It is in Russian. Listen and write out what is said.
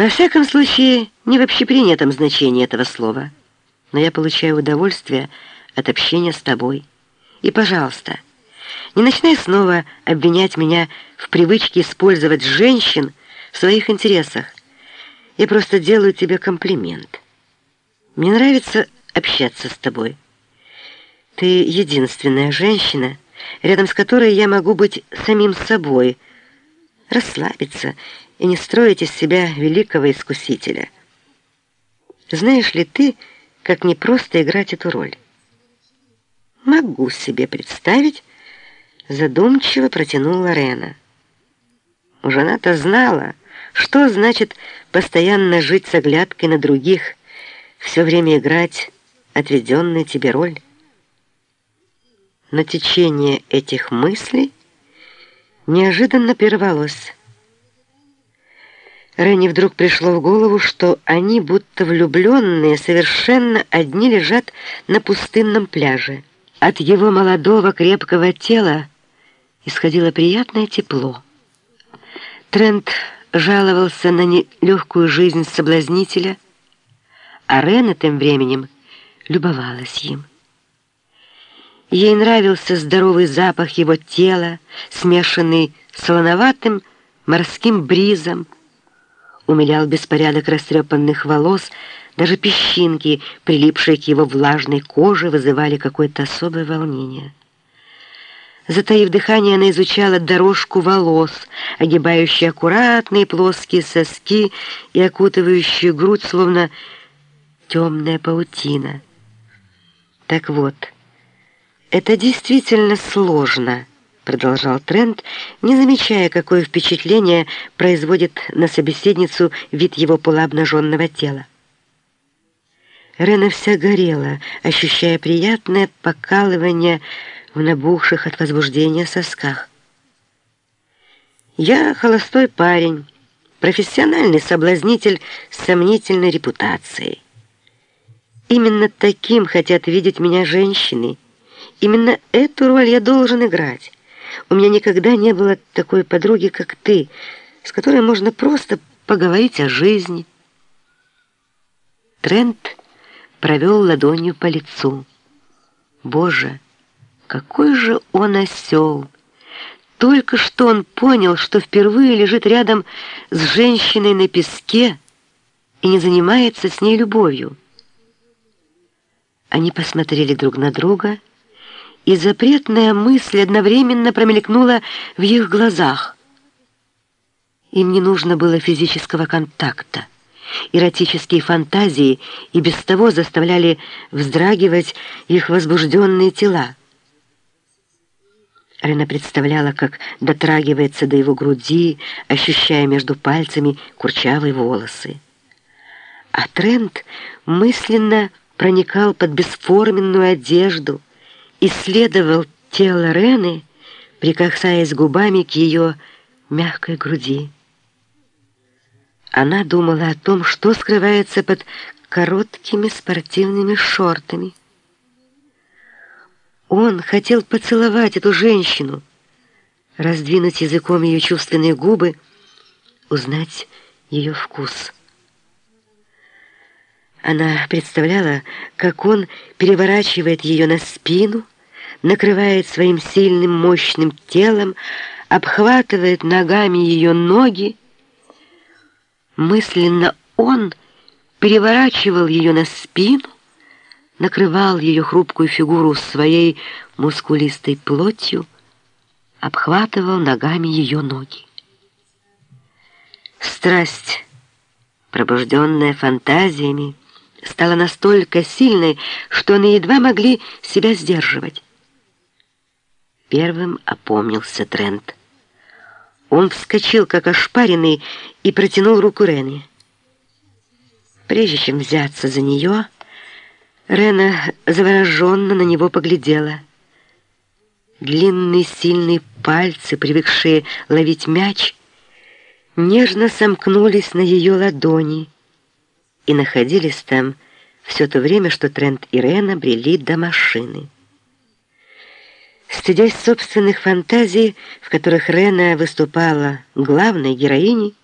Во всяком случае, не в общепринятом значении этого слова. Но я получаю удовольствие от общения с тобой. И, пожалуйста, не начинай снова обвинять меня в привычке использовать женщин в своих интересах. Я просто делаю тебе комплимент. Мне нравится общаться с тобой. Ты единственная женщина, рядом с которой я могу быть самим собой, расслабиться и не строить из себя великого искусителя. Знаешь ли ты, как непросто играть эту роль? Могу себе представить, задумчиво протянула Рена. Уже она-то знала, что значит постоянно жить с оглядкой на других, все время играть отведенную тебе роль. Но течение этих мыслей неожиданно прервалось. Ренни вдруг пришло в голову, что они, будто влюбленные, совершенно одни лежат на пустынном пляже. От его молодого крепкого тела исходило приятное тепло. Трент жаловался на нелегкую жизнь соблазнителя, а Рена тем временем любовалась им. Ей нравился здоровый запах его тела, смешанный с солоноватым морским бризом, умилял беспорядок растрепанных волос, даже песчинки, прилипшие к его влажной коже, вызывали какое-то особое волнение. Затаив дыхание, она изучала дорожку волос, огибающие аккуратные плоские соски и окутывающие грудь, словно темная паутина. Так вот, это действительно сложно, продолжал Трент, не замечая, какое впечатление производит на собеседницу вид его полуобнаженного тела. Рена вся горела, ощущая приятное покалывание в набухших от возбуждения сосках. Я холостой парень, профессиональный соблазнитель с сомнительной репутацией. Именно таким хотят видеть меня женщины. Именно эту роль я должен играть. У меня никогда не было такой подруги, как ты, с которой можно просто поговорить о жизни. Трент провел ладонью по лицу. Боже, какой же он осел! Только что он понял, что впервые лежит рядом с женщиной на песке и не занимается с ней любовью. Они посмотрели друг на друга, и запретная мысль одновременно промелькнула в их глазах. Им не нужно было физического контакта. Эротические фантазии и без того заставляли вздрагивать их возбужденные тела. Рена представляла, как дотрагивается до его груди, ощущая между пальцами курчавые волосы. А Трент мысленно проникал под бесформенную одежду, исследовал тело Рены, прикасаясь губами к ее мягкой груди. Она думала о том, что скрывается под короткими спортивными шортами. Он хотел поцеловать эту женщину, раздвинуть языком ее чувственные губы, узнать ее вкус. Она представляла, как он переворачивает ее на спину, накрывает своим сильным мощным телом, обхватывает ногами ее ноги. Мысленно он переворачивал ее на спину, накрывал ее хрупкую фигуру своей мускулистой плотью, обхватывал ногами ее ноги. Страсть, пробужденная фантазиями, стала настолько сильной, что они едва могли себя сдерживать. Первым опомнился Трент. Он вскочил, как ошпаренный, и протянул руку Рене. Прежде чем взяться за нее, Рена завороженно на него поглядела. Длинные сильные пальцы, привыкшие ловить мяч, нежно сомкнулись на ее ладони и находились там все то время, что Трент и Рена брели до машины. Стыдясь собственных фантазий, в которых Рена выступала главной героиней,